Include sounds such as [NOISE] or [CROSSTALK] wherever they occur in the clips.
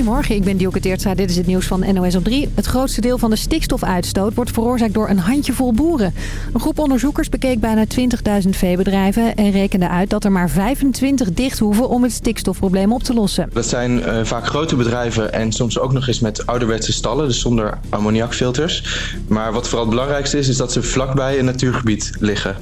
Goedemorgen, ik ben Dielke Teertstra. Dit is het nieuws van NOS op 3. Het grootste deel van de stikstofuitstoot wordt veroorzaakt door een handjevol boeren. Een groep onderzoekers bekeek bijna 20.000 veebedrijven... en rekende uit dat er maar 25 dicht hoeven om het stikstofprobleem op te lossen. Dat zijn uh, vaak grote bedrijven en soms ook nog eens met ouderwetse stallen... dus zonder ammoniakfilters. Maar wat vooral het belangrijkste is, is dat ze vlakbij een natuurgebied liggen.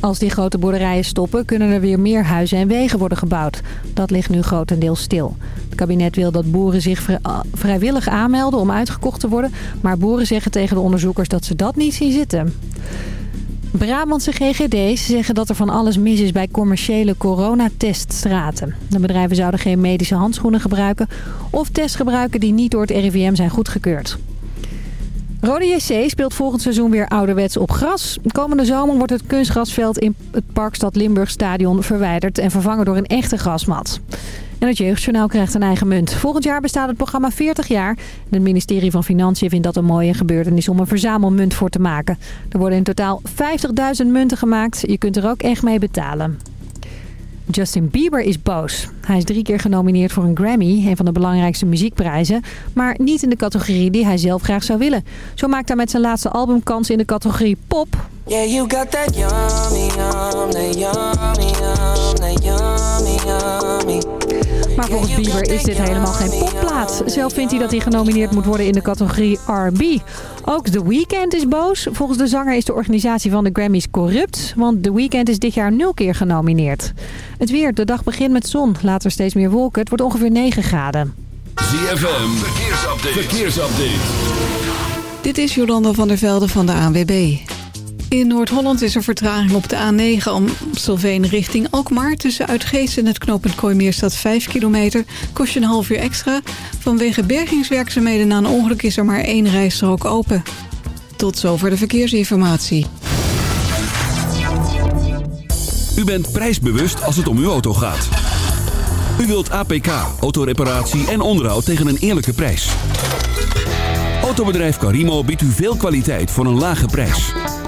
Als die grote boerderijen stoppen, kunnen er weer meer huizen en wegen worden gebouwd. Dat ligt nu grotendeels stil. Het kabinet wil dat boeren zich vrijwillig aanmelden om uitgekocht te worden. Maar boeren zeggen tegen de onderzoekers dat ze dat niet zien zitten. Brabantse GGD's zeggen dat er van alles mis is bij commerciële coronateststraten. De bedrijven zouden geen medische handschoenen gebruiken of tests gebruiken die niet door het RIVM zijn goedgekeurd. Rode JC speelt volgend seizoen weer ouderwets op gras. Komende zomer wordt het kunstgrasveld in het Parkstad Limburg Stadion verwijderd en vervangen door een echte grasmat. En het Jeugdjournaal krijgt een eigen munt. Volgend jaar bestaat het programma 40 jaar. het ministerie van Financiën vindt dat een mooie gebeurtenis om een verzamelmunt voor te maken. Er worden in totaal 50.000 munten gemaakt. Je kunt er ook echt mee betalen. Justin Bieber is boos. Hij is drie keer genomineerd voor een Grammy, een van de belangrijkste muziekprijzen. Maar niet in de categorie die hij zelf graag zou willen. Zo maakt hij met zijn laatste album kans in de categorie pop. Yeah, you got that yummy, yum, yummy, yummy, yummy. Maar volgens Bieber is dit helemaal geen popplaat. Zelf vindt hij dat hij genomineerd moet worden in de categorie R&B. Ook The Weeknd is boos. Volgens de zanger is de organisatie van de Grammys corrupt. Want The Weeknd is dit jaar nul keer genomineerd. Het weer, de dag begint met zon. Later steeds meer wolken. Het wordt ongeveer 9 graden. ZFM, verkeersupdate. verkeersupdate. Dit is Jolanda van der Velde van de ANWB. In Noord-Holland is er vertraging op de A9 Amstelveen richting Alkmaar. Tussen Uitgeest en het knooppunt Kooimeer staat 5 kilometer. Kost je een half uur extra. Vanwege bergingswerkzaamheden na een ongeluk is er maar één rijstrook open. Tot zover de verkeersinformatie. U bent prijsbewust als het om uw auto gaat. U wilt APK, autoreparatie en onderhoud tegen een eerlijke prijs. Autobedrijf Carimo biedt u veel kwaliteit voor een lage prijs.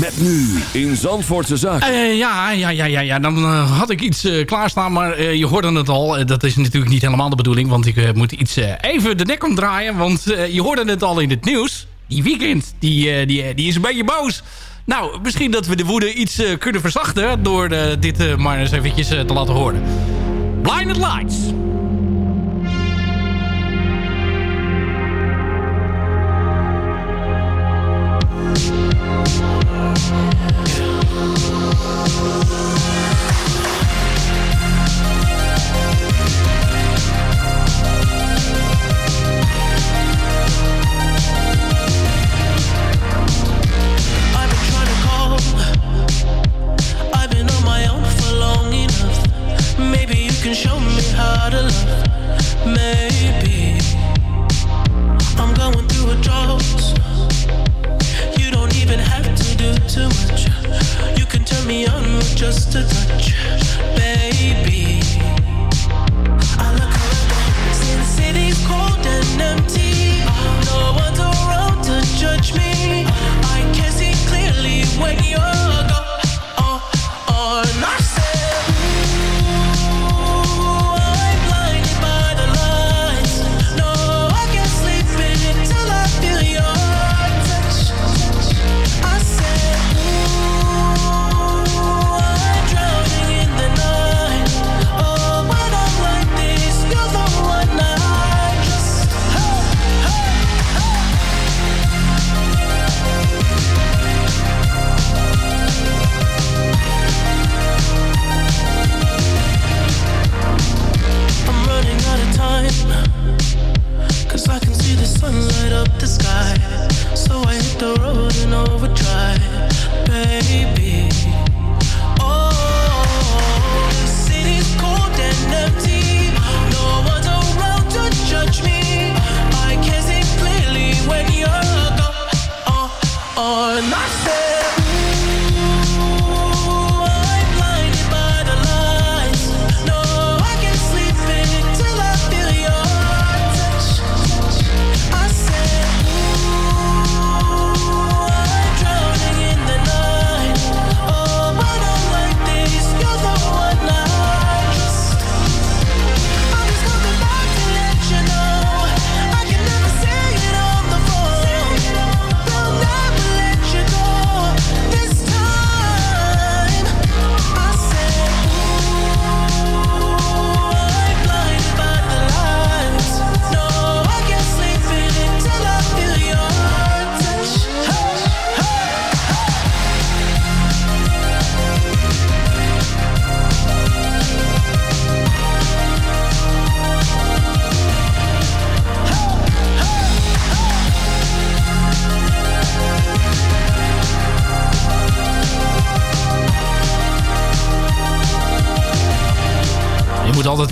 Met nu in Zandvoortse Zaak. Uh, ja, ja, ja, ja, ja, dan uh, had ik iets uh, klaarstaan, maar je hoorde het al. dat is natuurlijk niet helemaal de bedoeling, want ik moet iets even de nek omdraaien. Want je hoorde het al in het nieuws. Die weekend, die, die, die is een beetje boos. Nou, misschien dat we de woede iets kunnen verzachten door dit maar eens eventjes te laten horen. Blinded Lights.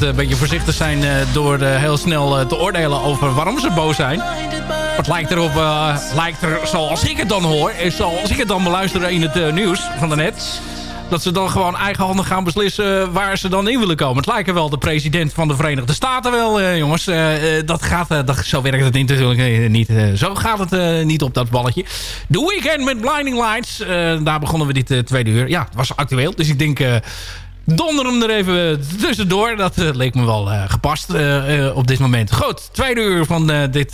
Een beetje voorzichtig zijn door heel snel te oordelen over waarom ze boos zijn. Het lijkt erop, lijkt er zoals ik het dan hoor, zoals ik het dan beluister in het nieuws van de net dat ze dan gewoon eigenhandig gaan beslissen waar ze dan in willen komen. Het lijkt wel de president van de Verenigde Staten wel, eh, jongens. Dat gaat, dat, zo werkt het niet, natuurlijk niet. zo gaat het niet op dat balletje. The Weekend met Blinding Lights. daar begonnen we dit tweede uur. Ja, het was actueel. Dus ik denk... Donder hem er even tussendoor. Dat leek me wel gepast op dit moment. Goed, tweede uur van dit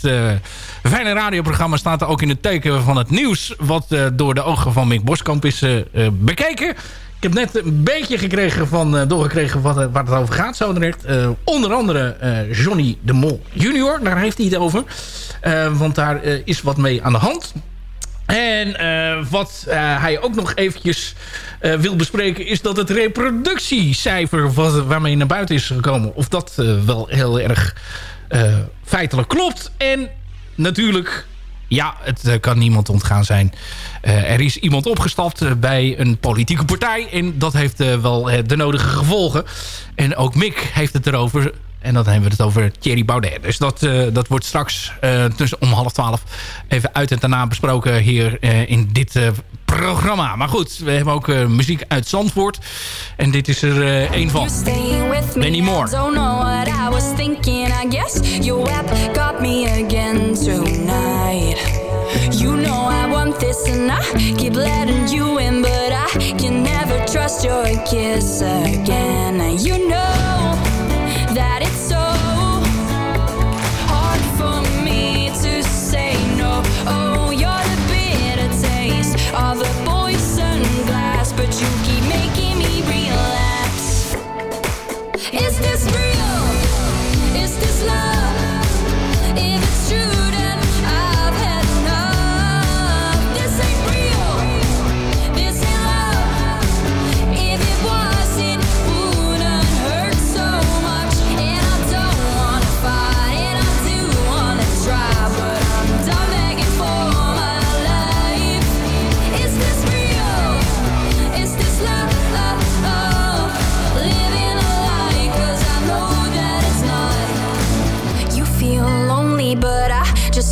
fijne radioprogramma staat er ook in het teken van het nieuws... wat door de ogen van Mick Boskamp is bekeken. Ik heb net een beetje gekregen van, doorgekregen wat, waar het over gaat zo direct. Onder andere Johnny de Mol junior, daar heeft hij het over. want daar is wat mee aan de hand. En wat hij ook nog eventjes wil bespreken... is dat het reproductiecijfer waarmee naar buiten is gekomen... of dat wel heel erg feitelijk klopt. En natuurlijk ja, het eh, kan niemand ontgaan zijn. Er is iemand opgestapt bij een politieke partij. En dat heeft wel de nodige gevolgen. En ook Mick heeft het erover. En dan hebben we het over Thierry Baudet. Dus dat, dat wordt straks tussen om half twaalf even uit en daarna besproken hier in dit programma. Maar goed, we hebben ook muziek uit Zandvoort. En dit is er een van. Many more. Don't know what I was thinking. I guess your web got me again tonight. You know I want this and I keep letting you in. But I can never trust your kiss again. You know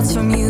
shots from you.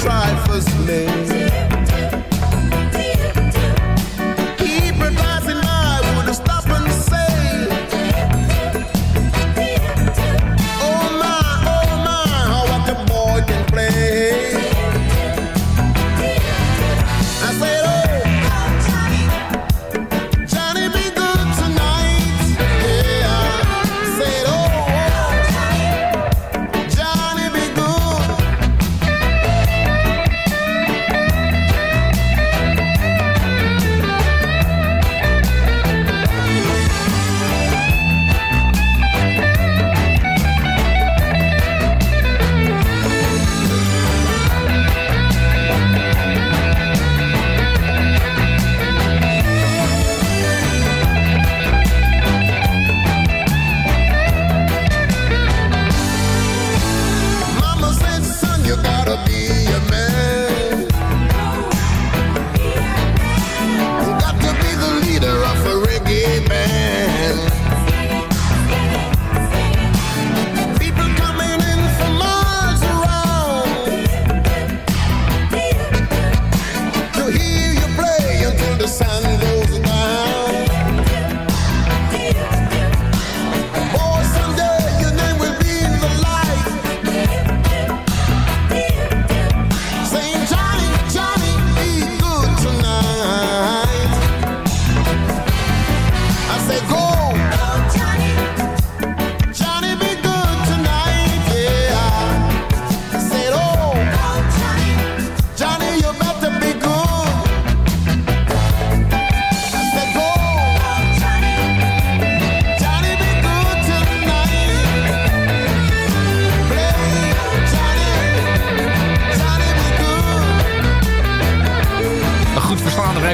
trifles me.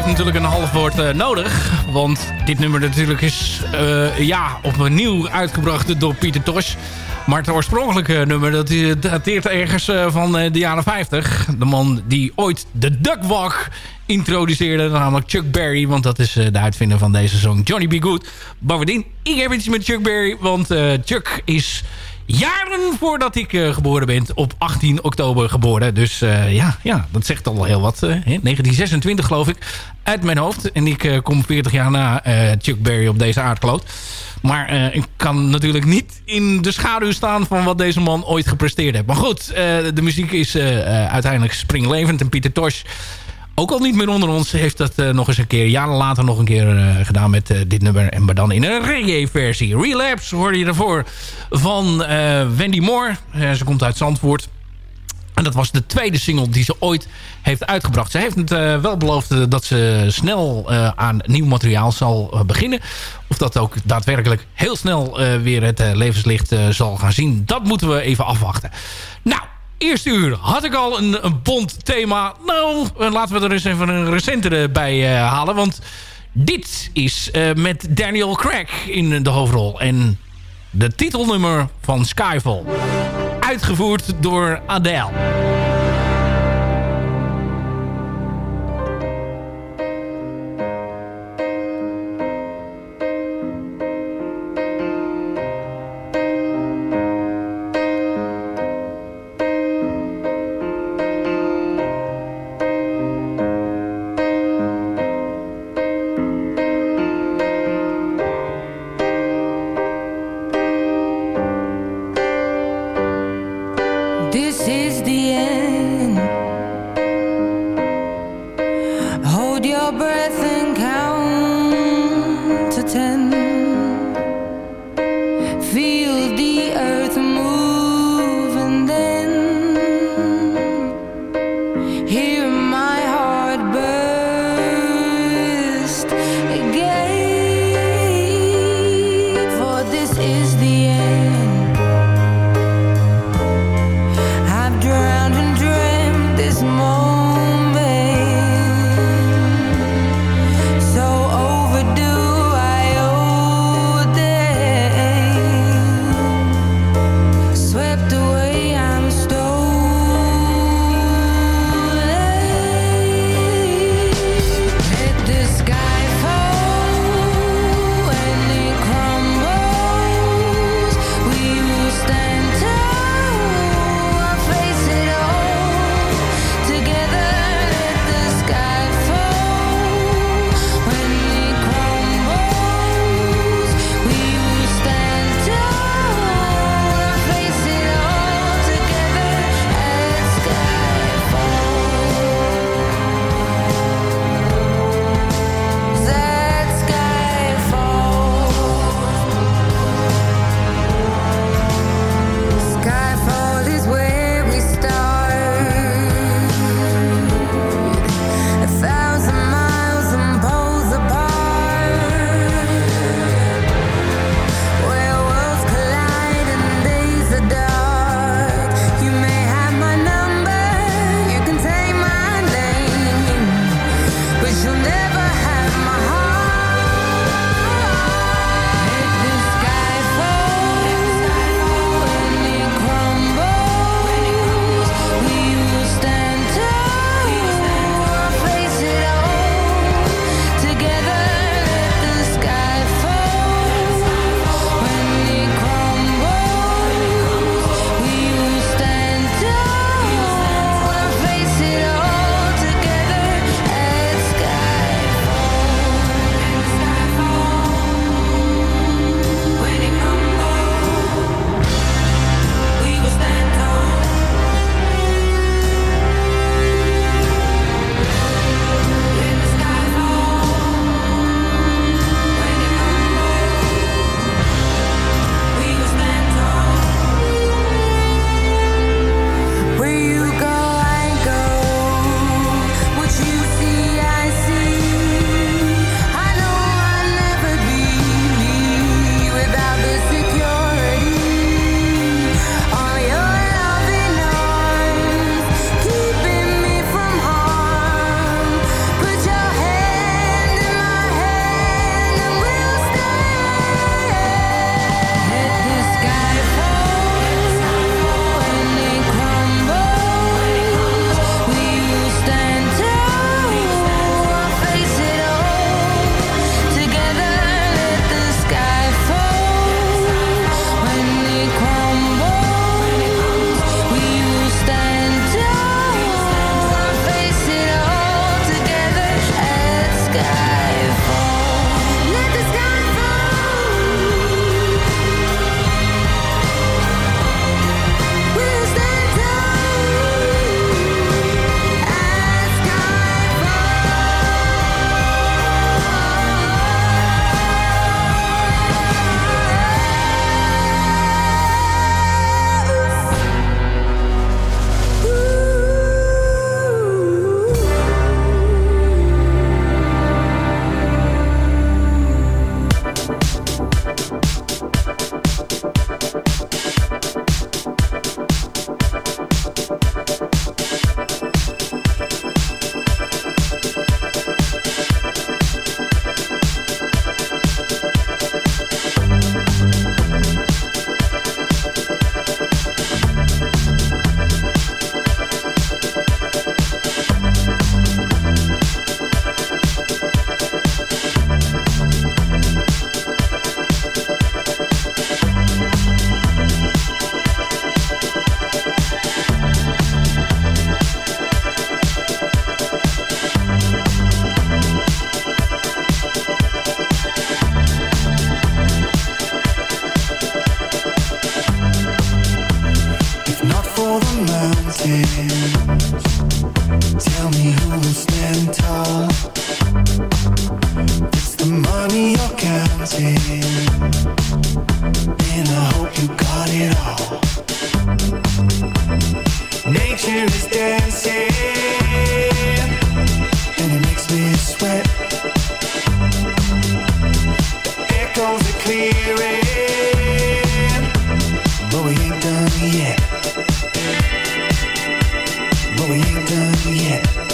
Natuurlijk een half woord uh, nodig. Want dit nummer natuurlijk is uh, ja, opnieuw uitgebracht door Pieter Tosh. Maar het oorspronkelijke nummer dat dateert ergens van de jaren 50. De man die ooit de Duckwalk introduceerde, namelijk Chuck Berry. Want dat is de uitvinder van deze song Johnny B. Good. Bovendien, ik heb iets met Chuck Berry. Want Chuck is jaren voordat ik uh, geboren ben. Op 18 oktober geboren. Dus uh, ja, ja, dat zegt al heel wat. Uh, 1926 geloof ik. Uit mijn hoofd. En ik kom 40 jaar na Chuck Berry op deze aardkloot. Maar ik kan natuurlijk niet in de schaduw staan van wat deze man ooit gepresteerd heeft. Maar goed, de muziek is uiteindelijk springlevend. En Pieter Tosh ook al niet meer onder ons, heeft dat uh, nog eens een keer, jaren later nog een keer uh, gedaan met uh, dit nummer. En maar dan in een reggae-versie. Relapse hoorde je daarvoor van Wendy Moore. ze komt uit Zandvoort. En dat was de tweede single die ze ooit heeft uitgebracht. Ze heeft het wel beloofd dat ze snel aan nieuw materiaal zal beginnen. Of dat ook daadwerkelijk heel snel weer het levenslicht zal gaan zien. Dat moeten we even afwachten. Nou, eerste uur had ik al een, een bond thema. Nou, eh, laten we er eens even een recentere bij uh, halen. Want dit is uh, met Daniel Craig in de hoofdrol. En de titelnummer van Skyfall. Uitgevoerd door Adele. Are clearing. But we ain't done yet. But we ain't done yet.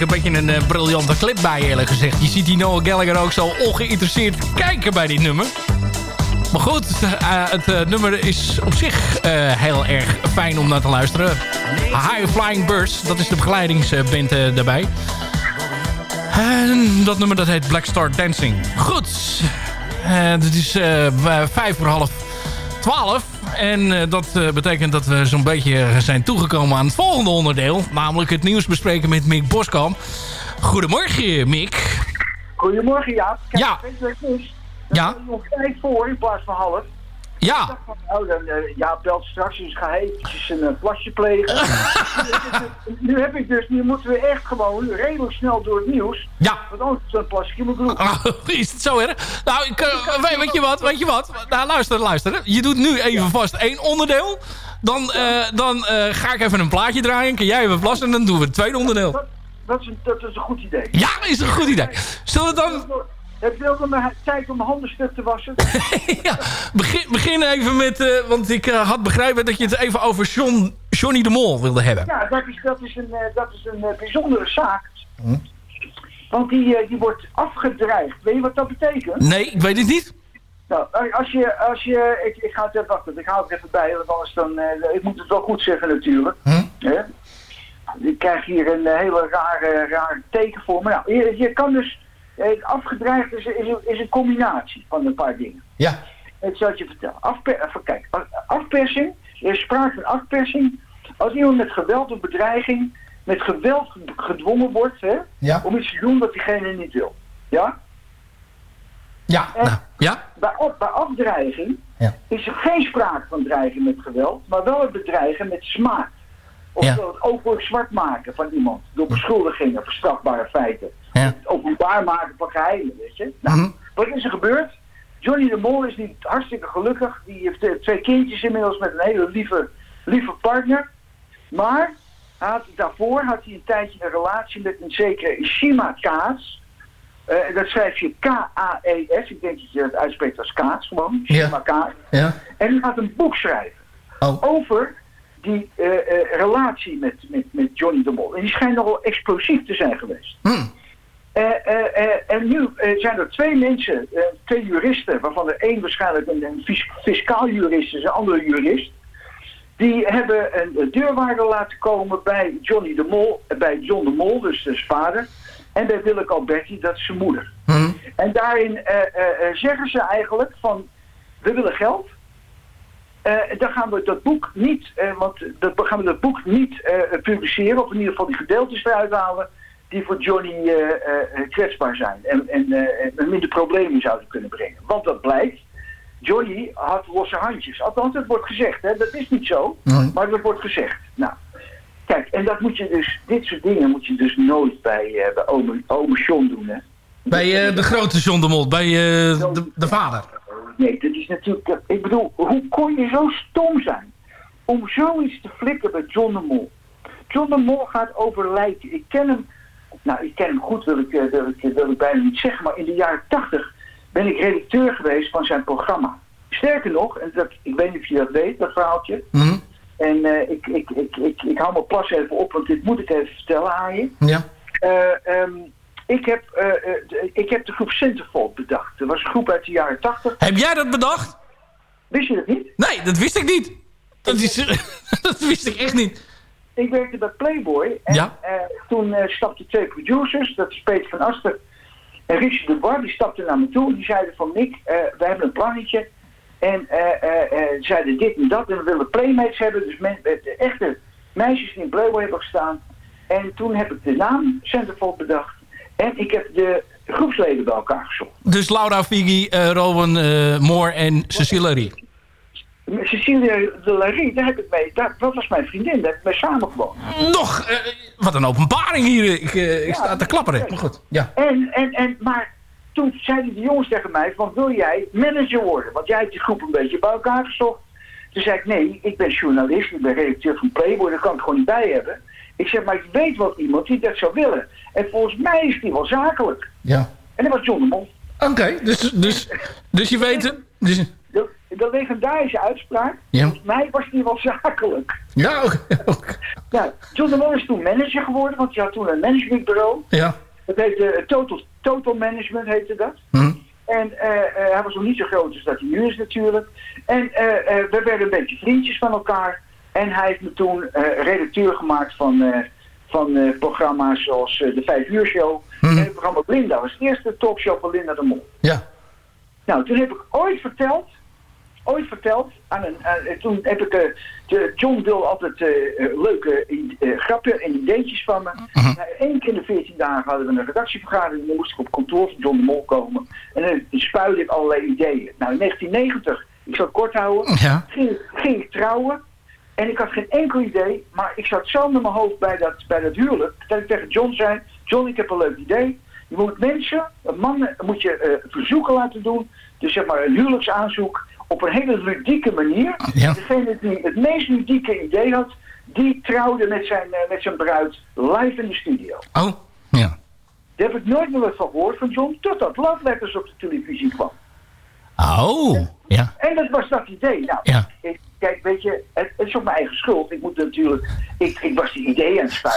Een beetje een eh, briljante clip bij, eerlijk gezegd. Je ziet die Noah Gallagher ook zo ongeïnteresseerd kijken bij dit nummer. Maar goed, eh, het eh, nummer is op zich heel erg fijn om naar te luisteren. High Flying Birds, dat is de begeleidingsband daarbij. En dat nummer dat heet Black Star Dancing. Goed, het is vijf voor half twaalf. En eh, dat eh, betekent dat we zo'n beetje zijn toegekomen aan het volgende onderdeel. Namelijk het nieuws bespreken met Mick Boskamp. Goedemorgen, Mick. Goedemorgen Jaap. Kijk, Ja. weet je wat het is? Dan Ja. ben je nog tijd voor in plaats van half. Ja, nou, dan, eh, Jaap belt straks, dus ga eventjes een eh, plasje plegen. [LAUGHS] nu heb ik dus, nu moeten we echt gewoon redelijk snel door het nieuws. ja. Want anders is dat plasje in mijn broek. Ah, [LAUGHS] is het zo erg? Nou, ik, eh, weet, weet je wat? Weet je wat? Nou, luister, luister. Je doet nu even vast één onderdeel. Dan, dan ga ik even een plaatje draaien. Kun jij even plassen en dan doen we het tweede onderdeel. Dat, dat, is een, dat is een goed idee. Ja, is een goed idee. Zullen we dan... Heb je ook tijd om mijn handen stuk te wassen? [LAUGHS] ja, begin, begin even met... eh, want ik eh, had begrepen dat je het even over John, Johnny de Mol wilde hebben. Ja, dat is, dat is een, eh, dat is een bijzondere zaak. Want die, die wordt afgedreigd. Weet je wat dat betekent? Nee, ik weet het niet. Nou, als je, als je, ik, ik ga het even wachten, ik haal het even bij, want anders dan, ik moet het wel goed zeggen natuurlijk. Hm? Ik krijg hier een hele rare, rare teken voor me. Nou, je, je kan dus, afgedreigd is, is, een- is een combinatie van een paar dingen. Ja. Ik zal het je vertellen. Afper, even kijk, afpersing, er is sprake van afpersing. Als iemand met geweld of bedreiging, met geweld gedwongen wordt, hè, Ja. om iets te doen wat diegene niet wil. Ja? Ja, nou, ja. Bij, af- bij afdreiging Ja. is er geen sprake van dreigen met geweld, maar wel het bedreigen met smaak. Of Ja. het openlijk zwart maken van iemand door beschuldigingen of strafbare feiten. Ja. Het openbaar maken van geheimen, weet je. Nou, Mhm. wat is er gebeurd? Johnny de Mol is niet hartstikke gelukkig. Die heeft eh, twee kindjes inmiddels met een hele lieve, lieve partner. Maar had, daarvoor had hij een tijdje een relatie met een zekere Shima Kaas. Eh, dat schrijf je K-A-E-S. Ik denk dat je het uitspreekt als Kaas gewoon. Ja. Shima Kaas. Ja. En hij gaat een boek schrijven Oh. over die eh, eh, relatie met, met, met Johnny de Mol. En die schijnt nogal explosief te zijn geweest. Hm. Eh, en nu zijn er twee mensen, twee juristen, waarvan er één waarschijnlijk een, een fis- fiscaal jurist is, een andere jurist. Die hebben een, deurwaarder laten komen bij Johnny de Mol, bij John de Mol, dus zijn vader. En bij Willeke Alberti, dat is zijn moeder. Hm. En daarin zeggen ze eigenlijk van, we willen geld. Eh, dan gaan we dat boek niet, eh, want dat, gaan we dat boek niet eh, publiceren, of in ieder geval die gedeeltes eruit halen die voor Johnny kwetsbaar zijn en, en, en minder problemen zouden kunnen brengen. Want dat blijkt, Johnny had losse handjes. Althans, het wordt gezegd, hè? dat is niet zo, Nee. maar dat wordt gezegd. Nou, kijk, en dat moet je dus, dit soort dingen moet je dus nooit bij, bij ome, ome John doen, hè. Bij de grote John de Mol, bij de, de vader. Nee, dat is natuurlijk... eh, Ik bedoel, hoe kon je zo stom zijn om zoiets te flikken bij John de Mol? John de Mol gaat over lijken. Ik ken hem... Nou, ik ken hem goed, wil ik, eh, wil ik, wil ik bijna niet zeggen. Maar in de jaren tachtig ben ik redacteur geweest van zijn programma. Sterker nog, en dat, ik weet niet of je dat weet, dat verhaaltje. Hm. En eh, ik, ik, ik, ik, ik hou mijn plas even op, want dit moet ik even vertellen aan je. Ja. Eh, ehm, ik, heb, eh, eh, de, ik heb de groep Centerfold bedacht. Dat was een groep uit de jaren tachtig. Heb jij dat bedacht? Wist je dat niet? Nee, dat wist ik niet. Dat, is, [LAUGHS] dat wist ik echt niet. Ik werkte bij Playboy. En Ja. eh, toen eh, stapten twee producers, dat is Peter van Aster en Richard de Bar, die stapten naar me toe. Die zeiden van Nick, we hebben een plannetje. En zeiden dit en dat. En we willen playmates hebben. Dus men, de echte meisjes die in Playboy hebben gestaan. En toen heb ik de naam Centerfold bedacht. En ik heb de groepsleden bij elkaar gezocht. Dus Laura Figi, eh Rowan eh, Moore en Cecilia Rie. Cecilia de Larie, daar heb ik mee, daar, dat was mijn vriendin, daar heb ik mee samengewoond. Nog, eh, wat een openbaring hier. Ik, ik sta te klapperen. Maar goed, ja. En, en, en, maar toen zeiden die jongens tegen mij van wil jij manager worden? Want jij hebt die groep een beetje bij elkaar gezocht. Toen zei ik nee, ik ben journalist, ik ben redacteur van Playboy, daar kan ik gewoon niet bij hebben. Ik zeg maar ik weet wel iemand die dat zou willen. En volgens mij is die wel zakelijk. ja. En dat was John de Mol. Oké, dus, dus, dus je weet... Dus, De, de legendarische uitspraak, Ja. volgens mij was die wel zakelijk. ja, oké. Ja, John de Mol is toen manager geworden, want je had toen een managementbureau. Ja. Dat heette eh, Total, Total Management heette dat. Hm. En eh, eh, hij was nog niet zo groot als dat hij nu is natuurlijk. En we werden een beetje vriendjes van elkaar. En hij heeft me toen eh, redacteur gemaakt van, eh, van eh, programma's zoals de Vijf Uur Show. Mhm. En het programma Linda was de eerste talkshow van Linda de Mol. Ja. Nou, toen heb ik ooit verteld, ooit verteld, aan een, aan- toen heb ik, de, John wil altijd leuke eh, grappen en ideetjes van me. Nou, Eén keer in de 14 dagen hadden we een redactievergadering, dan moest ik op kantoor van John de Mol komen. En dan spuide ik allerlei ideeën. Nou, in 1990, ik zal het kort houden, Ja. ging, ging ik trouwen. En ik had geen enkel idee, maar ik zat zo met mijn hoofd bij dat, bij dat huwelijk, dat ik tegen John zei, John, ik heb een leuk idee. Je moet mensen, mannen, moet je eh, verzoeken laten doen. Dus zeg maar een huwelijksaanzoek op een hele ludieke manier. Ja. Degene die het meest ludieke idee had, die trouwde met zijn, eh, met zijn bruid live in de studio. Oh, ja. Daar heb ik nooit meer wat van gehoord van John, totdat Love Letters op de televisie kwam. Oh, ja. En dat was dat idee. Nou, Ja. ik, kijk, weet je, het, het is ook mijn eigen schuld. Ik moet natuurlijk, ik, ik was die idee aan het. [LAUGHS]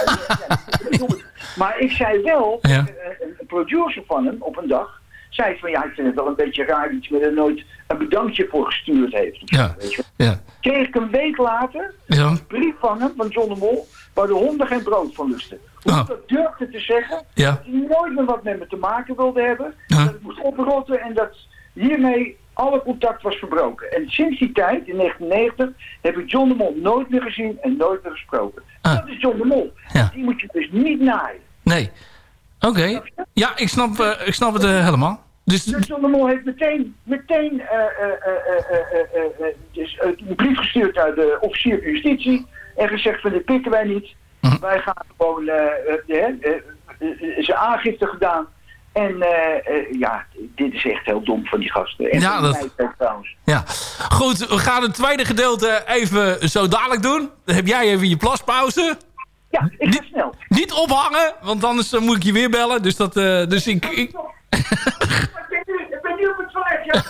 Ja, het. maar ik zei wel, Ja. eh, een, een producer van hem op een dag, zei van ja, ik vind het wel een beetje raar dat je me er nooit een bedankje voor gestuurd heeft. Ja. Weet je. Ja. Kreeg ik een week later Ja. een brief van hem, van John de Mol, waar de honden geen brood van lusten. Hoe ik dat durfde te zeggen, Ja. dat hij nooit meer wat met me te maken wilde hebben. Dat ik moest oprotten en dat hiermee alle contact was verbroken. En sinds die tijd, in 1990, heb ik John de Mol nooit meer gezien en nooit meer gesproken. Ah. Dat is John de Mol. Ja. Die moet je dus niet naaien. Nee. Oké. Ja, ik snap, eh, ik snap het eh, helemaal. Dus, Dus John de Mol heeft meteen, meteen eh, eh, eh, eh, eh, eh, eh, dus, eh, een brief gestuurd naar de officier van justitie. En gezegd van dit pikken wij niet. Hm. Wij gaan gewoon, eh, eh, eh, eh, eh, zijn aangifte gedaan. En eh, eh, ja, dit is echt heel dom van die gasten. En Ja, dat- trouwens. Ja. Goed, we gaan het tweede gedeelte even zo dadelijk doen. Dan heb jij even je plaspauze. Ja, ik ga snel. Niet ophangen, want anders eh, moet ik je weer bellen. Dus, dat, dus ik, ik, Ik ben nu, op het toilet.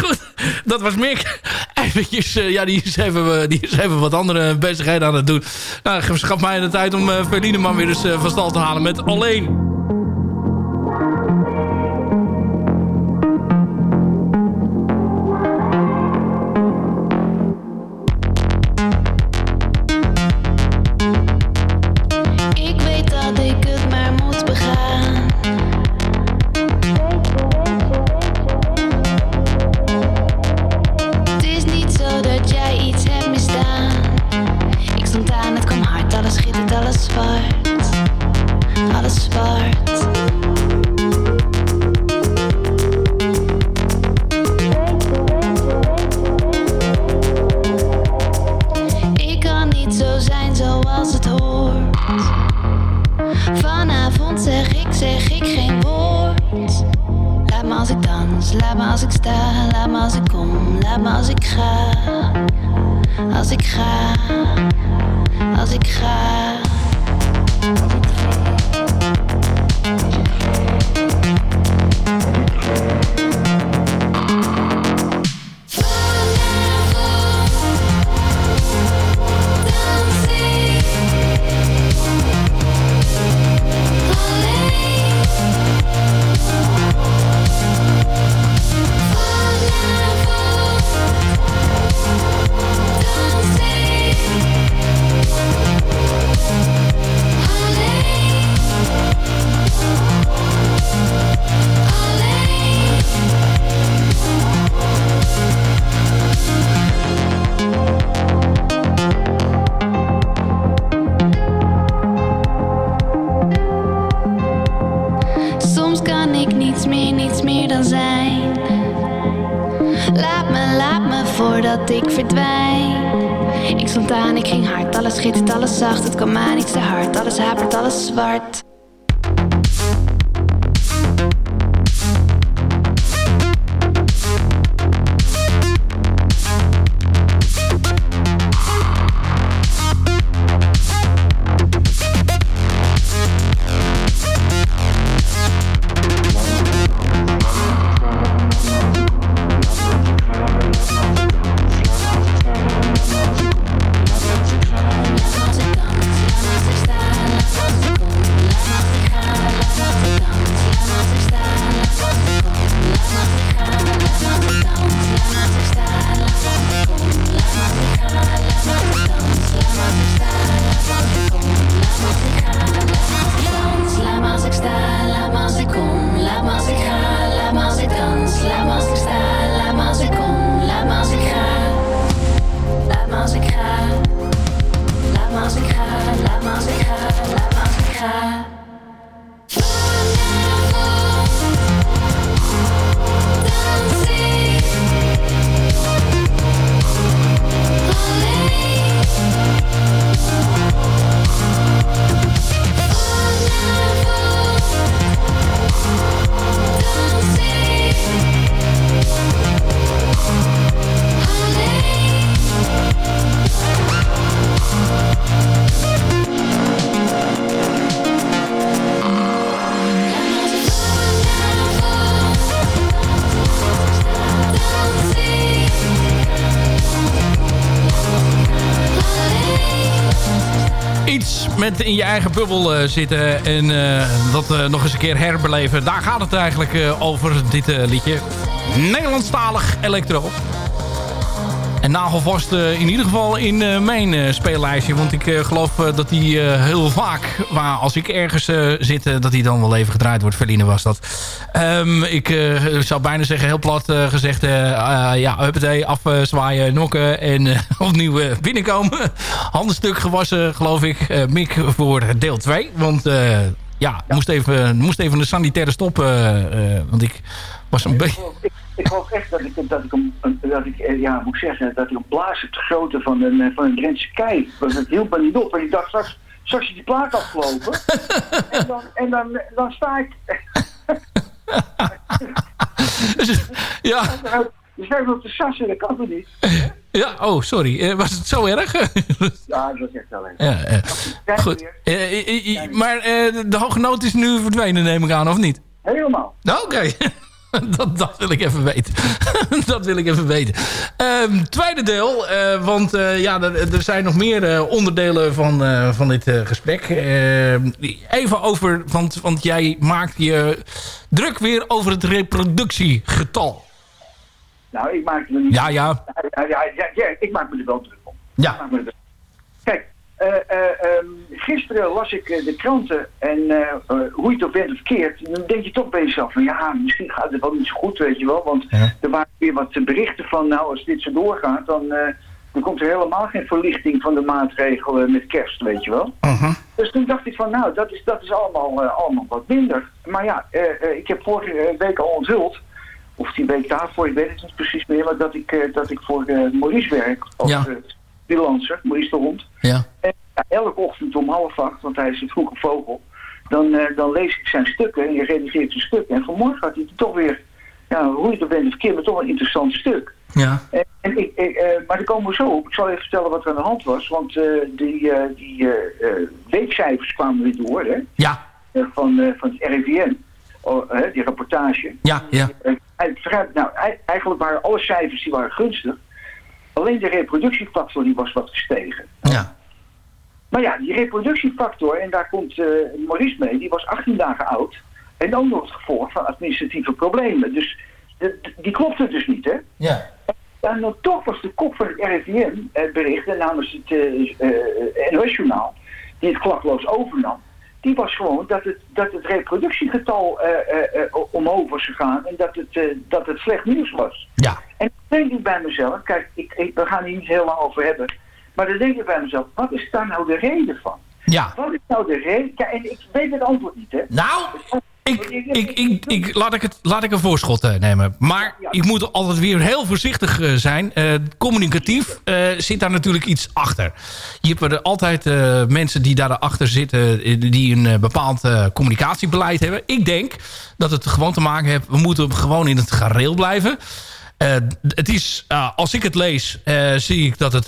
Goed, dat was Mick. Eventjes, ja, die is, even, die is even wat andere bezigheden aan het doen. Nou, verschaf mij de tijd om uh, Ferdinand weer eens van stal te halen met Alleen. Zwart. In je eigen bubbel eh, zitten en eh, dat eh, nog eens een keer herbeleven. Daar gaat het eigenlijk over, dit liedje. Nederlandstalig electro. En nagelvast in ieder geval in mijn speellijstje. Want ik geloof dat die heel vaak, maar als ik ergens zit, dat die dan wel even gedraaid wordt. Verliezen was dat. Ehm, ik eh, zou bijna zeggen, heel plat eh, gezegd, eh, ja, huppatee, afzwaaien, nokken en [LAUGHS] opnieuw binnenkomen. Handenstuk gewassen, geloof ik. Mick voor deel 2. Want eh, ja, Moest, even, moest even een sanitaire stop, want ik was een beetje... Ik, ik geloof echt dat ik, dat ik, een, een- dat ik ja, moet zeggen, dat ik een blaas heb te grootte van een, van een Drentse kei. Want het hielp me niet op. En ik dacht straks, Straks is die plaat afgelopen. [LAUGHS] en dan, en dan, dan sta ik... [LAUGHS] [LAUGHS] ja, Je schrijft op de sassen, dat kan toch niet? ja, oh, sorry. Eh, was het zo erg? [LAUGHS] Ja, dat is echt wel even. ja, eh, goed. Eh, maar eh, de hoge noot is nu verdwenen, neem ik aan, of niet? Helemaal. Oké. [LAUGHS] [LAUGHS] Dat, dat wil ik even weten. [LAUGHS] dat wil ik even weten. Ehm, tweede deel, eh, want eh, ja, er, er zijn nog meer eh, onderdelen van, van dit gesprek. Ehm, even over, want, want jij maakt je druk weer over het reproductiegetal. Nou, ik maak me niet... Ja, ja. Ja, ja, ja, ja, ik maak me er wel druk om. Ja. Ik maak me er- Eh, eh, ehm, gisteren las ik eh, de kranten en hoe je het ook bent of keert, dan denk je toch bij jezelf van ja, misschien gaat het wel niet zo goed, weet je wel. Want Ja. er waren weer wat berichten van nou, als dit zo doorgaat, dan, dan komt er helemaal geen verlichting van de maatregelen met kerst, weet je wel. Mhm. Dus toen dacht ik van, nou, dat is, dat is allemaal, allemaal wat minder. Maar ja, ik heb vorige week al onthuld, of die week daarvoor, ik weet het niet precies meer, maar dat ik, dat ik voor Maurice werk als Ja. Eh, freelancer, Maurice de Hond. Ja. En ja, elke ochtend om half acht, want hij is een vroege vogel, dan, eh, dan lees ik zijn stukken en je redigeert zijn stukken. En vanmorgen had hij toch weer, ja, hoe je het bent of keer, maar toch een interessant stuk. Ja. En, en ik, ik, eh, maar daar komen we zo op. Ik zal even vertellen wat er aan de hand was. Want eh, die, eh, die eh, eh, weekcijfers kwamen weer door hè, Ja. eh, van, eh, van het RIVM. Oh, hè, die rapportage. Ja. Ja. Eh, nou, ei- eigenlijk waren alle cijfers die waren gunstig. Alleen de reproductiefactor die was wat gestegen. Ja. Maar ja, die reproductiefactor, en daar komt eh, Maurice mee, die was 18 dagen oud. En ook nog het gevolg van administratieve problemen. Dus de- die klopte dus niet, hè? Ja. En dan toch was de kop van het RIVM eh, bericht, en namens het eh eh, NOS-journaal, die het klakloos overnam, die was gewoon dat het, dat het reproductiegetal eh, eh, eh, omhoog was gegaan en dat het, dat het slecht nieuws was. Ja. En dan denk ik bij mezelf, kijk, ik, ik, we gaan hier niet heel lang over hebben, maar dan denk ik bij mezelf, wat is daar nou de reden van? Ja. Wat is nou de reden? Ja, en ik weet het antwoord niet, hè? Nou, ik, ik, ik, ik, laat, ik het, laat ik een voorschot eh, nemen. Maar ik moet altijd weer heel voorzichtig eh, zijn. Eh, communicatief zit daar natuurlijk iets achter. Je hebt er altijd mensen die daarachter zitten... die een bepaald communicatiebeleid hebben. Ik denk dat het gewoon te maken heeft... we moeten gewoon in het gareel blijven. Het is, als ik het lees, zie ik dat het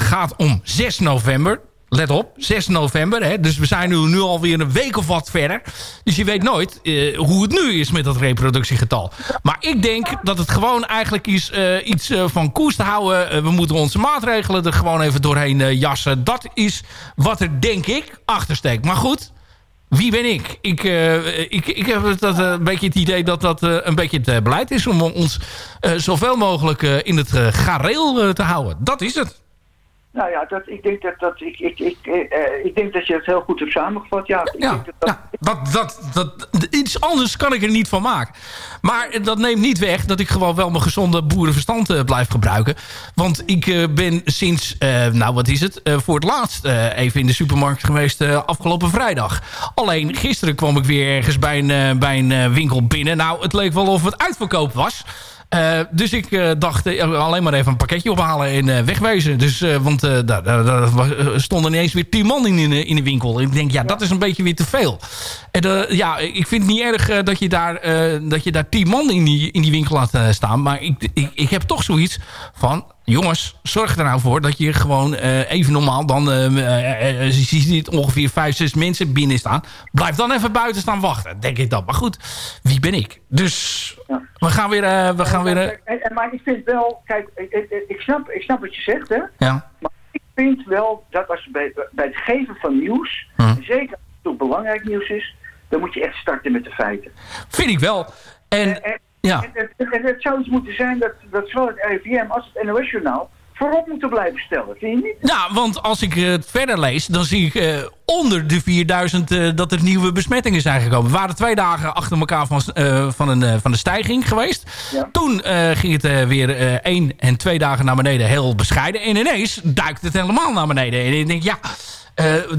gaat om 6 november. Let op, 6 november. Hè? Dus we zijn nu, nu alweer een week of wat verder. Dus je weet nooit eh, hoe het nu is met dat reproductiegetal. Maar ik denk dat het gewoon eigenlijk is eh, iets eh, van koers te houden. We moeten onze maatregelen er gewoon even doorheen jassen. Dat is wat er, denk ik, achter steekt. Maar goed, wie ben ik? Ik, ik, ik heb dat, een beetje het idee dat dat een beetje het beleid is... om ons zoveel mogelijk in het gareel te houden. Dat is het. Nou ja, dat, ik, denk dat, dat, ik, ik, ik, eh, ik denk dat je het heel goed hebt samengevat. Ja, ik Ja, denk dat, dat, Dat, dat, dat, iets anders kan ik er niet van maken. Maar dat neemt niet weg dat ik gewoon wel mijn gezonde boerenverstand eh, blijf gebruiken. Want ik eh, ben sinds, nou wat is het, voor het laatst even in de supermarkt geweest afgelopen vrijdag. Alleen gisteren kwam ik weer ergens bij een, bij een winkel binnen. Nou, het leek wel of het uitverkoop was. Uh, dus ik uh, dacht uh, alleen maar even een pakketje ophalen en wegwezen. Dus, want daar, daar, stonden ineens weer tien man in, in, de winkel. En ik denk, ja, dat is een beetje weer te veel. En ja, ik vind het niet erg dat, je daar, dat je daar tien man in die, in die winkel laat staan. Maar ik, ik, ik heb toch zoiets van jongens, zorg er nou voor dat je gewoon uh, even normaal dan uh, uh, je ziet ongeveer vijf, zes mensen binnen staan. Blijf dan even buiten staan wachten, denk ik dan. Maar goed, wie ben ik? Dus ja. we gaan weer... we gaan weer en, maar ik vind wel, kijk, ik, ik, snap, ik snap wat je zegt, hè. Ja. Maar ik vind wel dat als bij, bij het geven van nieuws, hm. zeker als het belangrijk nieuws is, dan moet je echt starten met de feiten. Vind ik wel. En... en ja. En, en, het zou iets moeten zijn dat, dat zowel het RIVM als het NOS-journaal voorop moeten blijven stellen, vind je niet? Ja, want als ik het verder lees, dan zie ik uh, onder de 4000 uh, dat er nieuwe besmettingen zijn gekomen. We waren twee dagen achter elkaar van, uh, van, een, van de stijging geweest. Ja. Toen ging het weer één en twee dagen naar beneden heel bescheiden. En ineens duikt het helemaal naar beneden. En ik denk, ja...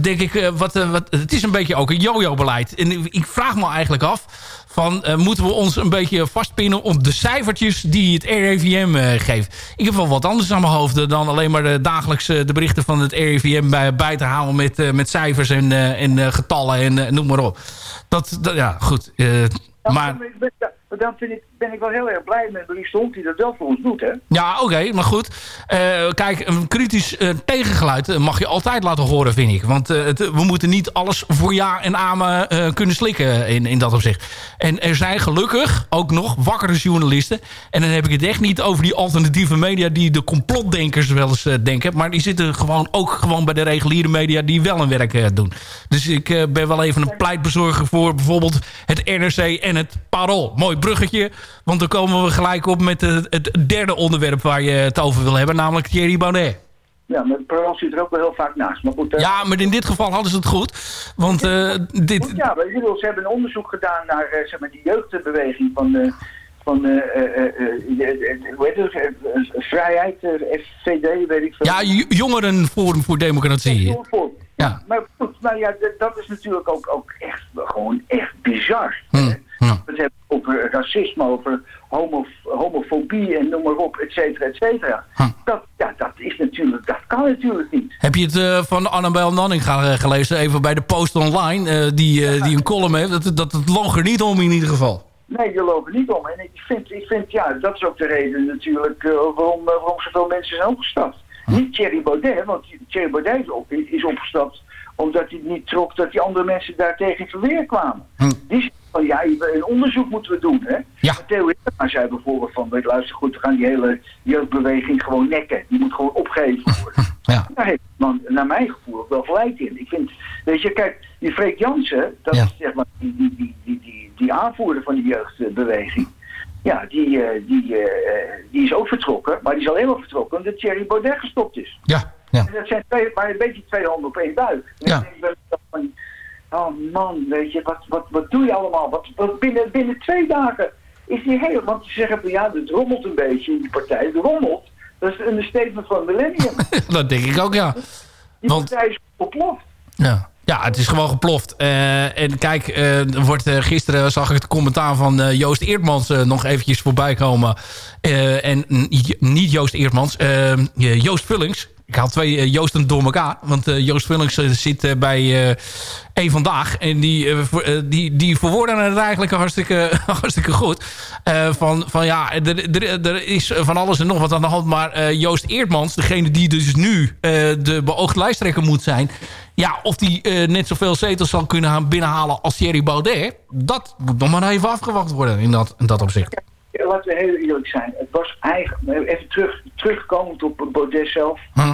Denk ik, wat, wat, het is een beetje ook een yo-yo-beleid. En ik vraag me eigenlijk af, van eh, moeten we ons een beetje vastpinnen op de cijfertjes die het RIVM eh, geeft. Ik heb wel wat anders aan mijn hoofd dan alleen maar de, dagelijks de berichten van het RIVM bij, bij te houden met, eh, met cijfers en, en getallen en noem maar op. Dat, dat- ja, goed. maar... maar dan vind ik, ben ik wel heel erg blij met Maurice Hond die dat wel voor ons doet, hè? Ja, oké, maar goed. Eh, kijk, een kritisch eh, tegengeluid eh, mag je altijd laten horen, vind ik. Want we moeten niet alles voor ja en amen kunnen slikken in, in dat opzicht. En er zijn gelukkig ook nog wakkere journalisten. En dan heb ik het echt niet over die alternatieve media... die de complotdenkers wel eens denken. Maar die zitten gewoon ook gewoon bij de reguliere media... die wel een werk doen. Dus ik ben wel even een pleitbezorger voor bijvoorbeeld het NRC en het Parool. Mooi bruggetje, want dan komen we gelijk op met het, het derde onderwerp waar je het over wil hebben, namelijk Thierry Baudet. Ja, maar programma zit er ook wel heel vaak naast. Maar goed, eh, Ja, maar in dit geval hadden ze het goed. Want eh, dit... goed, ja, maar bedoel, ze hebben een onderzoek gedaan naar eh, zeg maar, die jeugdbeweging van... eh, van eh, eh, eh, eh, eh, hoe heet het? Eh, eh, vrijheid, eh, FVD, weet ik veel. Ja, Jongerenforum voor Democratie. Voor. Ja. Maar goed, maar ja, dat is natuurlijk ook, ook echt, gewoon echt bizar. Hm, hè. ja. We hebben over racisme, over homo, homofobie en noem maar op, et cetera, et cetera. Dat, ja, dat is natuurlijk, dat kan natuurlijk niet. Heb je het eh, van Annabel Nanninga eh, gelezen? Even bij de Post Online, eh, die, die een column heeft. Dat, dat het loog er niet om in ieder geval. Nee, je loopt er niet om. En ik vind, ik vind, ja, dat is ook de reden natuurlijk waarom, waarom zoveel mensen zijn opgestapt. Niet Thierry Baudet, want Thierry Baudet is, op, is opgestapt omdat hij niet trok dat die andere mensen daartegen in verweer kwamen. Hm. Die zei van, ja, een onderzoek moeten we doen, hè. Ja. Theo Hiddema zei bijvoorbeeld van, weet, luister goed, we gaan die hele jeugdbeweging gewoon nekken. Die moet gewoon opgegeven worden. [LAUGHS] Ja. Daar heeft man naar mijn gevoel ook wel gelijk in. Ik vind, weet je, kijk, die Freek Jansen, dat Ja. is zeg maar die, die, die, die, die, die aanvoerder van die jeugdbeweging. Ja, die, eh, die, eh, eh, die is ook vertrokken, maar die is alleen maar vertrokken omdat Thierry Baudet gestopt is. Ja, ja. En dat zijn twee, maar een beetje twee handen op één buik. En Ja. ik van, oh man, weet je, wat, wat, wat doe je allemaal? Wat, wat binnen, binnen twee dagen is die hele, want ze zeggen van ja, het rommelt een beetje in die partij, het rommelt. Dat is een understatement van millennium. [LAUGHS] dat denk ik ook, ja. Die Want- partij is ontploft. Ja. Ja, het is gewoon geploft. Eh, en kijk, eh, wordt, eh, gisteren zag ik het commentaar van Joost Eertmans nog eventjes voorbij komen. En niet Joost Eertmans, Joost Vullings. Ik haal twee eh, Joosten door elkaar. Want eh, Joost Vullings eh, zit bij Eén Vandaag. En die, die, die verwoorden het eigenlijk hartstikke, [LAUGHS] hartstikke goed. Van, van ja, er, is van alles en nog wat aan de hand. Maar Joost Eertmans, degene die dus nu de beoogd lijsttrekker moet zijn... Ja, of die eh, net zoveel zetels zal kunnen binnenhalen als Thierry Baudet... dat moet nog maar even afgewacht worden in dat, in dat opzicht. Ja, laten we heel eerlijk zijn. Het was eigenlijk, even terug, terugkomend op Baudet zelf. Hm?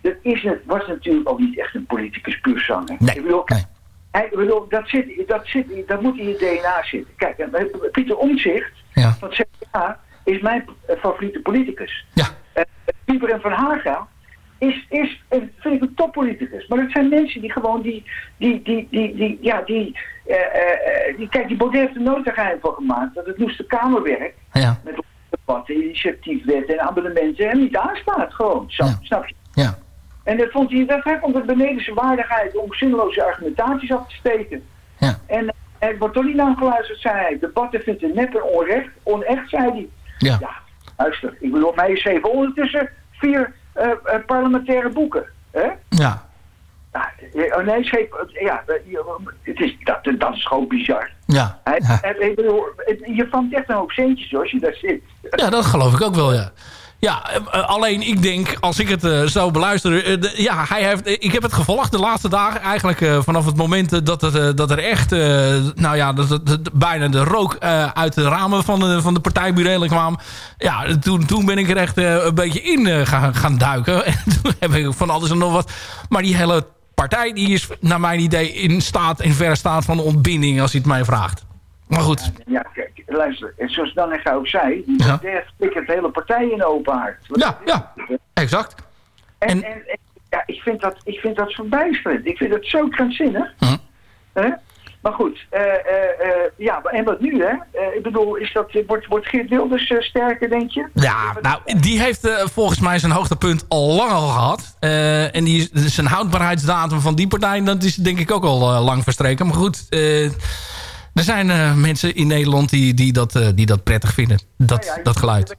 Dat is, het was natuurlijk ook niet echt een politicus puur zanger. Nee, Ik bedoel, nee. hij, ik bedoel, dat, zit, dat, zit, dat moet in je DNA zitten. Kijk, en Pieter Omtzigt Ja. van CDA is mijn eh, favoriete politicus. Ja. Eh, Pieper en Van Haga is, is een, vind ik een toppoliticus. Maar het zijn mensen die gewoon die, die, die, die, die ja, die, eh, eh, eh, die, kijk, die Baudet heeft er nooit een geheim van gemaakt dat het moest Kamerwerk Ja, met debatten, initiatiefwetten en abonnementen hem niet aanstaat gewoon. Snap, Ja. snap je? ja. En dat vond hij, dat hij vond het beneden zijn waardigheid om zinloze argumentaties af te steken. Ja. En eh, er wordt toch niet naar hem geluisterd, zei hij. Debatten vindt hij nep en onrecht, onecht, zei hij. Ja. Ja, luister, ik bedoel, mij schreven ondertussen vier eh, eh, parlementaire boeken. Hè? Ja. Eh, oh nee, schreef, ja, eh, het is, dat, dat is gewoon bizar. Ja. Hij, Ja. het- je vangt echt een hoop centjes als je daar zit. Ja, dat geloof ik ook wel, ja. Ja, eh, alleen ik denk, als ik het eh, zo beluister... eh, ja, hij heeft, ik heb het gevolgd de laatste dagen. Eigenlijk vanaf het moment dat, het, dat er echt... nou ja, dat, bijna de rook uit de ramen van de, van de partijburelen kwam. Ja, toen, toen ben ik er echt een beetje in gaan, gaan duiken. [LAUGHS] En toen heb ik van alles en nog wat... Maar die hele partij die is naar mijn idee in staat... in verre staat van ontbinding, als je het mij vraagt. Maar goed, Ja, kijk, luister, en zoals Dannega ook zei, die Ja. Flikkert de hele partij in open haard. ja, ja, exact. En, en- en, en- ja, ik vind dat, ik vind dat verbijsterend. Ik vind dat zo krankzinnig. Hm. Maar goed, eh, eh, eh, ja, en wat nu, hè? Ik bedoel, is dat, wordt, wordt Geert Wilders sterker, denk je? Ja, nou, die heeft volgens mij zijn hoogtepunt al lang al gehad. Eh, en die is, dus zijn houdbaarheidsdatum van die partij... dat is denk ik ook al lang verstreken. Maar goed, eh, Er zijn eh, mensen in Nederland die, die, dat, eh, die dat prettig vinden. Dat, ja, dat geluid.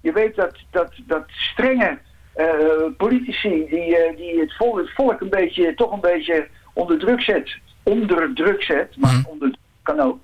Je weet, dat, dat, dat strenge eh, politici die, die het, volk, het volk een beetje, toch een beetje onder druk zet, onder druk zet, maar Mhm. onder kan ook,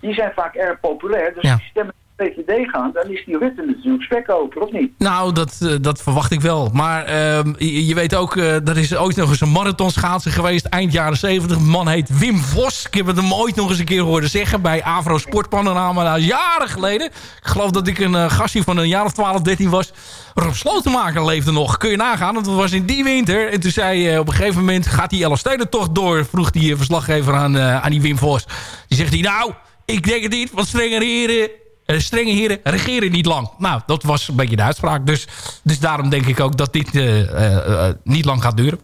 die zijn vaak erg populair. Dus Ja. als die stemmen VVD gaan, dan is die Rutte natuurlijk spekkoper, of niet? Nou, dat, eh, dat verwacht ik wel. Maar ehm, je, weet ook, eh er is ooit nog eens een marathonschaatser geweest... eind jaren 70. Een man heet Wim Vos. Ik heb het hem ooit nog eens een keer horen zeggen... bij Avro Sportpanorama, nou, jaren geleden. Ik geloof dat ik een eh, gastje van een jaar of 12, 13 was. Rob Slotenmaker leefde nog. Kun je nagaan, want het was in die winter. En toen zei op een gegeven moment... gaat die Elfstedentocht door? Vroeg die verslaggever aan, aan die Wim Vos. Die zegt hij, nou, ik denk het niet, want strenge heren... Eh, strenge heren regeren niet lang. Nou, dat was een beetje de uitspraak. Dus, dus daarom denk ik ook dat dit eh, eh, niet lang gaat duren.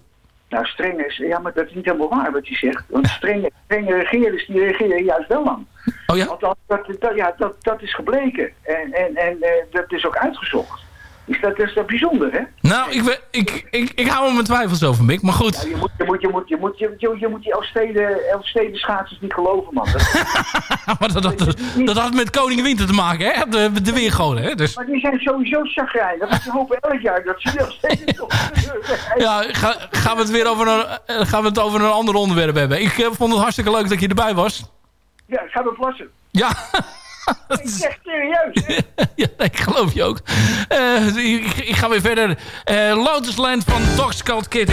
Nou, streng is, ja, maar dat is niet helemaal waar wat hij zegt. Want strenge, strenge regeerders, die regeren juist wel lang. Oh ja? Want dat, dat, dat- ja, dat, dat is gebleken. En, en, en dat is ook uitgezocht. Dus dat is dat bijzonder, hè? Nou, ik, ik, ik, ik hou er mijn twijfels over, Mick. Maar goed. Ja, je, moet, je, moet, je, moet, je, moet, je, je, je moet die Elfsteden, Elfsteden schaatsers niet geloven, man. Dat, [LAUGHS] maar dat, dat, dat had met Koning Winter te maken, hè? De, de weergoden, hè? Dus, maar die zijn sowieso chagrijnig. Want die hopen elk jaar dat ze de Elfsteden [LAUGHS] toch... [LAUGHS] ja, ga, gaan, we het weer over een, eh, gaan we het over een ander onderwerp hebben. Ik eh, vond het hartstikke leuk dat je erbij was. Ja, ik ga me plassen. Ja, [LAUGHS] Ik zeg serieus, [LAUGHS] ja ik geloof je ook. Eh, ik, ik ga weer verder. Eh Lotus Land van Dogs Kitty.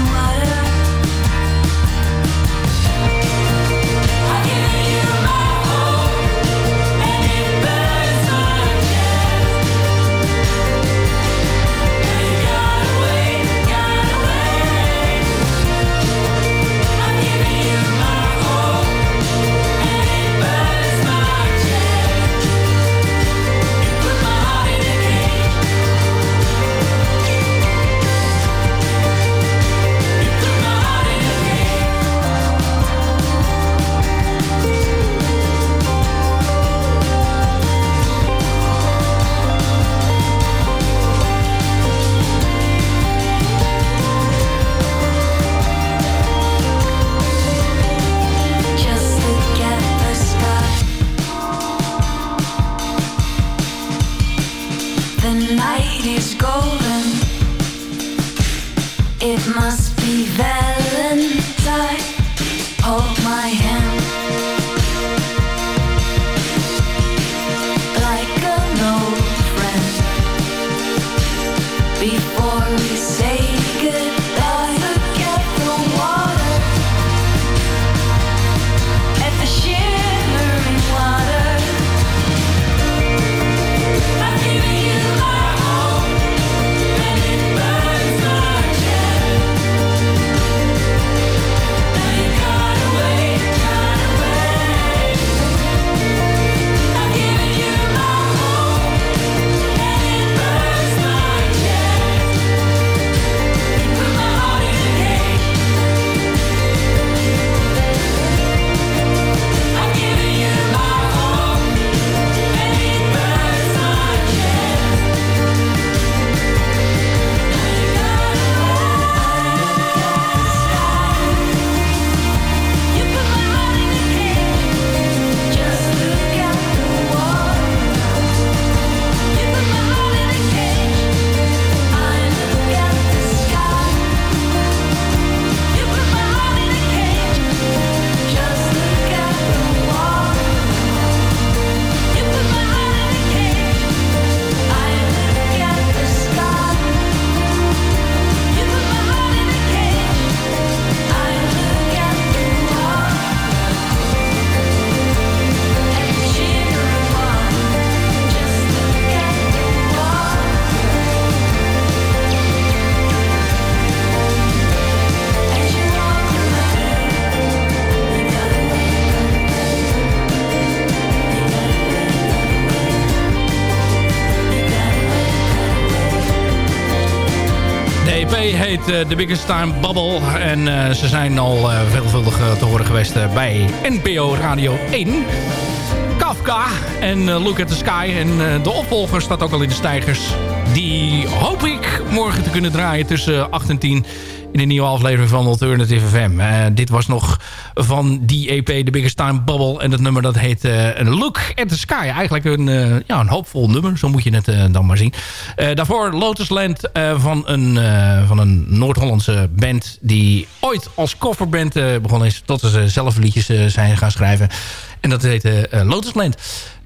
with myself The Biggest Time Bubble. En eh, ze zijn al eh, veelvuldig eh, te horen geweest eh, bij NPO Radio 1. Kafka en eh, Look at the Sky. En eh, de opvolger staat ook al in de stijgers. Die hoop ik morgen te kunnen draaien tussen 8 en 10 in een nieuwe aflevering van Alternative FM. Eh, dit was nog van die EP, The Biggest Time Bubble. En het nummer dat heet eh, Look at the Sky. Eigenlijk een, eh, ja, een hoopvol nummer, zo moet je het eh, dan maar zien. Daarvoor Lotusland van een, van een Noord-Hollandse band... die ooit als coverband begonnen is... tot ze zelf liedjes zijn gaan schrijven. En dat heet eh, Lotusland.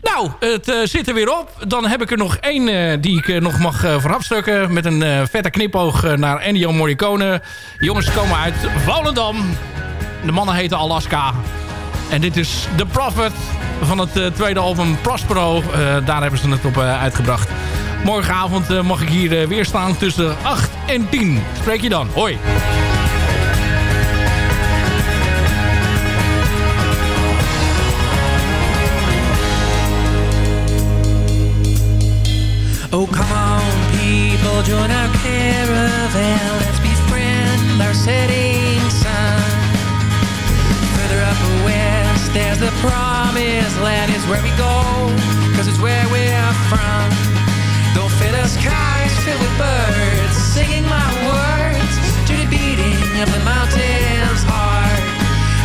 Nou, het zit er weer op. Dan heb ik er nog één die ik nog mag verhapstukken... met een vette knipoog naar Ennio Morricone. Jongens komen uit Volendam. De mannen heten Alaska. En dit is The Prophet van het eh, tweede album Prospero. Eh, daar hebben ze het op eh, uitgebracht. Morgenavond mag ik hier weer staan tussen 8 en 10. Spreek je dan. Hoi. Oh, come on, people, join our caravan. Let's befriend our setting the promised land. Is where we go, cause it's where we're from. Don't fill the skies filled with birds, singing my words to the beating of the mountain's heart.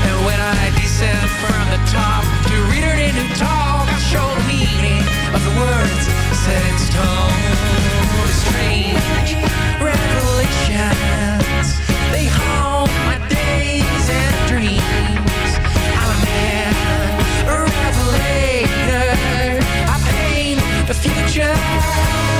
And when I descend from the top to read her new talk. I show the meaning of the words set in stone. Strange revelations, the future.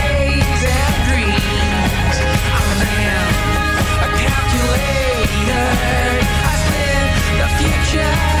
A a calculator. I spin the future.